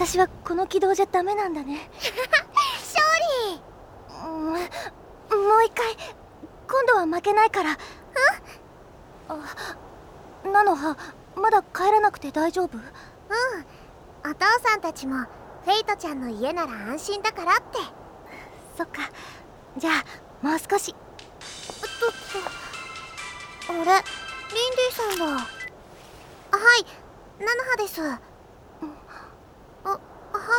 私はこの軌道じゃダメなんだね。勝利。うん。もう一回。今度は負けないから。あなのはまだ帰らなくて大丈夫？うん。お父さんたちもフェイトちゃんの家なら安心だからって。そっか。じゃあもう少し。とっとあれ？リンディさんだ。はい。なのはです。あ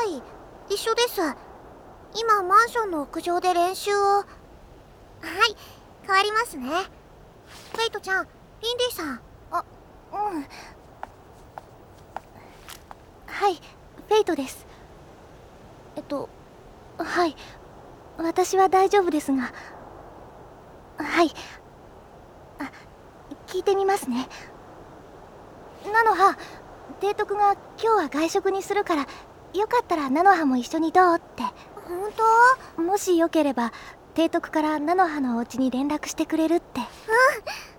はい一緒です。今マンションの屋上で練習を。はい変わりますね。フェイトちゃんリンディさん。あうん。はいフェイトです。えっとはい私は大丈夫ですが。はい。あ聞いてみますね。菜の葉提督が今日は外食にするからよかったら菜の葉も一緒にどうって。本当？もしよければ提督から菜の葉のお家に連絡してくれるって。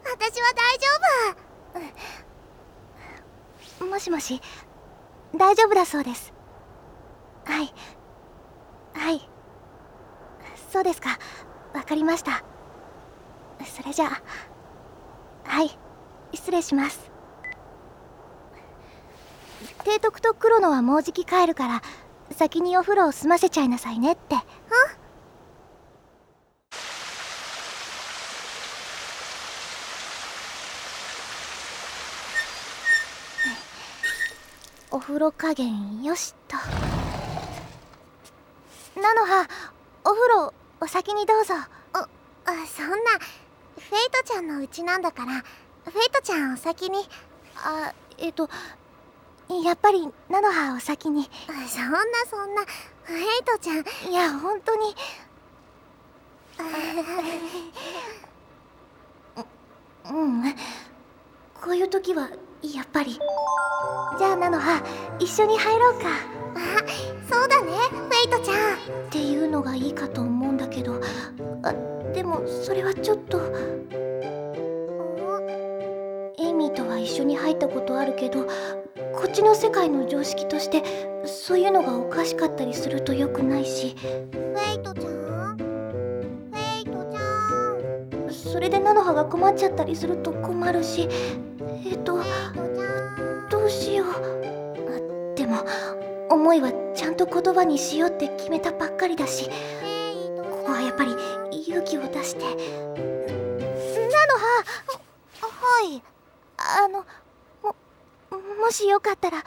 私は大丈夫。もしもし大丈夫だそうです。はい。はい。そうですか。わかりました。それじゃあ。はい。失礼します提督と黒野はもうじき帰るから先にお風呂を済ませちゃいなさいねって。うん。お風呂加減よしと。なのはお風呂お先にどうぞ。あそんなフェイトちゃんのうちなんだからフェイトちゃんお先に。あえっとやっぱりなのはお先に。そんなそんな。フェイトちゃん。いや本当に。うん。こういう時はやっぱり。じゃあなのは一緒に入ろうか。あそうだね。フェイトちゃん。っていうのがいいかと思うんだけど。あでもそれはちょっと。エイミィとは一緒に入ったことあるけどこっちの世界の常識としてそういうのがおかしかったりすると良くないし。フェイトちゃん。フェイトちゃんそれでなのはが困っちゃったりすると困るし。えっとどうしよう。でも思いはちゃんと言葉にしようって決めたばっかりだし。ここはやっぱり勇気を出して。菜の葉はい。あのもしよかったら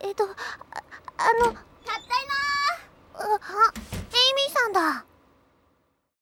えっとあの